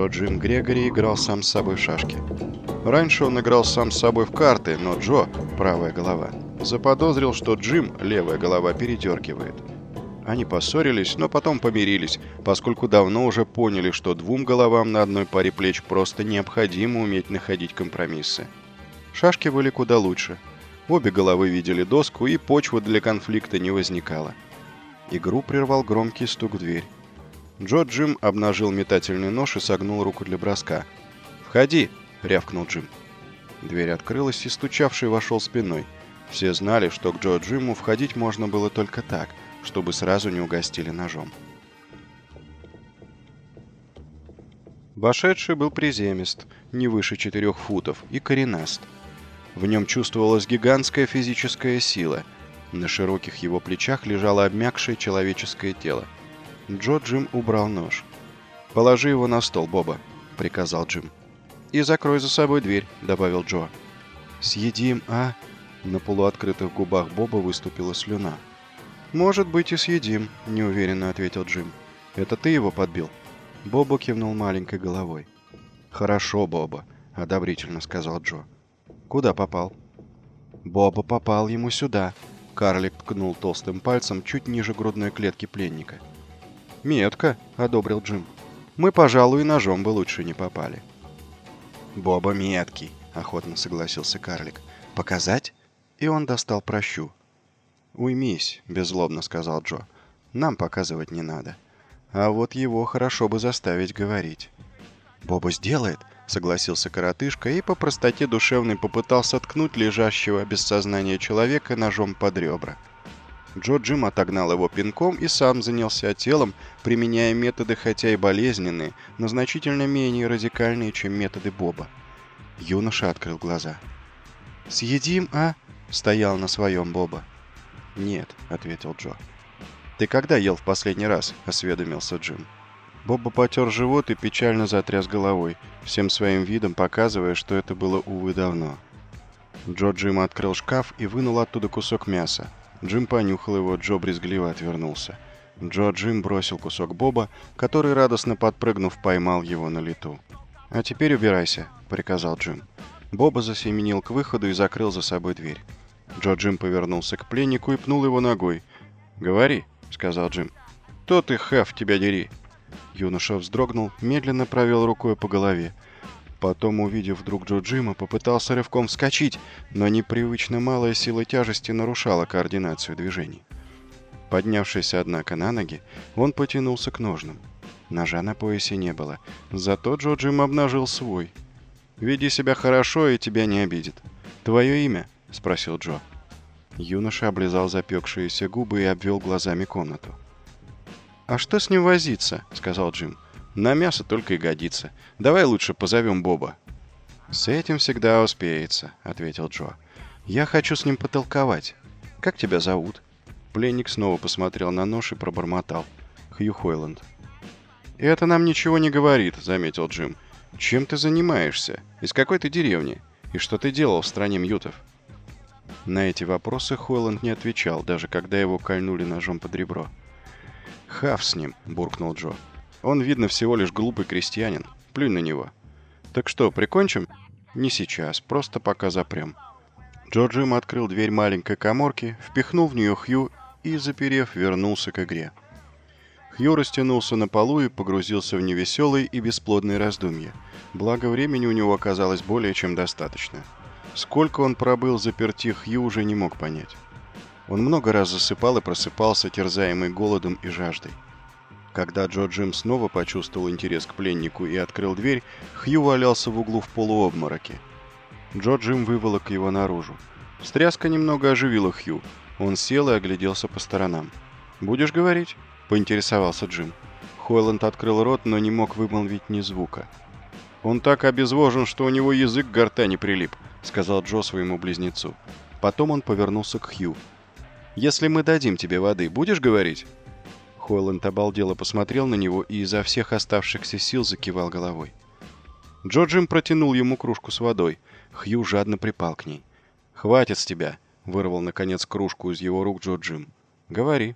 Джо Джим Грегори играл сам с собой в шашки. Раньше он играл сам с собой в карты, но Джо, правая голова, заподозрил, что Джим, левая голова, передергивает. Они поссорились, но потом помирились, поскольку давно уже поняли, что двум головам на одной паре плеч просто необходимо уметь находить компромиссы. Шашки были куда лучше. Обе головы видели доску, и почвы для конфликта не возникало. Игру прервал громкий стук в дверь. Джо Джим обнажил метательный нож и согнул руку для броска. «Входи!» — рявкнул Джим. Дверь открылась, и стучавший вошел спиной. Все знали, что к Джо Джиму входить можно было только так, чтобы сразу не угостили ножом. Вошедший был приземист, не выше четырех футов, и коренаст. В нем чувствовалась гигантская физическая сила. На широких его плечах лежало обмякшее человеческое тело. Джо Джим убрал нож. «Положи его на стол, Боба», — приказал Джим. «И закрой за собой дверь», — добавил Джо. «Съедим, а?» На полуоткрытых губах Боба выступила слюна. «Может быть и съедим», — неуверенно ответил Джим. «Это ты его подбил?» Боба кивнул маленькой головой. «Хорошо, Боба», — одобрительно сказал Джо. «Куда попал?» «Боба попал ему сюда», — карлик ткнул толстым пальцем чуть ниже грудной клетки пленника. «Метко», — одобрил Джим. «Мы, пожалуй, ножом бы лучше не попали». «Боба меткий», — охотно согласился карлик. «Показать?» И он достал прощу. «Уймись», — беззлобно сказал Джо. «Нам показывать не надо. А вот его хорошо бы заставить говорить». «Боба сделает», — согласился коротышка и по простоте душевной попытался ткнуть лежащего без сознания человека ножом под ребра. Джо Джим отогнал его пинком и сам занялся телом, применяя методы хотя и болезненные, но значительно менее радикальные, чем методы Боба. Юноша открыл глаза. «Съедим, а?» — стоял на своем Боба. «Нет», — ответил Джо. «Ты когда ел в последний раз?» — осведомился Джим. Боба потер живот и печально затряс головой, всем своим видом показывая, что это было, увы, давно. Джо Джим открыл шкаф и вынул оттуда кусок мяса. Джим понюхал его, Джо брезгливо отвернулся. Джо Джим бросил кусок Боба, который, радостно подпрыгнув, поймал его на лету. «А теперь убирайся», — приказал Джим. Боба засеменил к выходу и закрыл за собой дверь. Джо Джим повернулся к пленнику и пнул его ногой. «Говори», — сказал Джим. «То ты, Хэв, тебя дери». Юноша вздрогнул, медленно провел рукой по голове. Потом, увидев вдруг Джо Джима, попытался рывком вскочить, но непривычно малая сила тяжести нарушала координацию движений. Поднявшись, однако, на ноги, он потянулся к ножным. Ножа на поясе не было, зато Джо Джим обнажил свой. «Веди себя хорошо, и тебя не обидит. Твое имя?» — спросил Джо. Юноша облизал запекшиеся губы и обвел глазами комнату. «А что с ним возиться?» — сказал Джим. На мясо только и годится. Давай лучше позовем Боба». «С этим всегда успеется», — ответил Джо. «Я хочу с ним потолковать. Как тебя зовут?» Пленник снова посмотрел на нож и пробормотал. «Хью Хойланд». «Это нам ничего не говорит», — заметил Джим. «Чем ты занимаешься? Из какой ты деревни? И что ты делал в стране мьютов?» На эти вопросы Хойланд не отвечал, даже когда его кольнули ножом под ребро. «Хав с ним», — буркнул Джо. Он, видно, всего лишь глупый крестьянин. Плюнь на него. Так что, прикончим? Не сейчас, просто пока запрем. Джо Джим открыл дверь маленькой коморки, впихнул в нее Хью и, заперев, вернулся к игре. Хью растянулся на полу и погрузился в невеселые и бесплодные раздумья. Благо, времени у него оказалось более чем достаточно. Сколько он пробыл заперти, Хью уже не мог понять. Он много раз засыпал и просыпался, терзаемый голодом и жаждой. Когда Джо Джим снова почувствовал интерес к пленнику и открыл дверь, Хью валялся в углу в полуобмороке. Джо Джим выволок его наружу. Стряска немного оживила Хью. Он сел и огляделся по сторонам. «Будешь говорить?» – поинтересовался Джим. Хойланд открыл рот, но не мог вымолвить ни звука. «Он так обезвожен, что у него язык к гортани прилип», — сказал Джо своему близнецу. Потом он повернулся к Хью. «Если мы дадим тебе воды, будешь говорить?» Хойланд обалдело посмотрел на него и изо всех оставшихся сил закивал головой. Джо Джим протянул ему кружку с водой. Хью жадно припал к ней. «Хватит с тебя!» — вырвал, наконец, кружку из его рук Джо Джим. «Говори».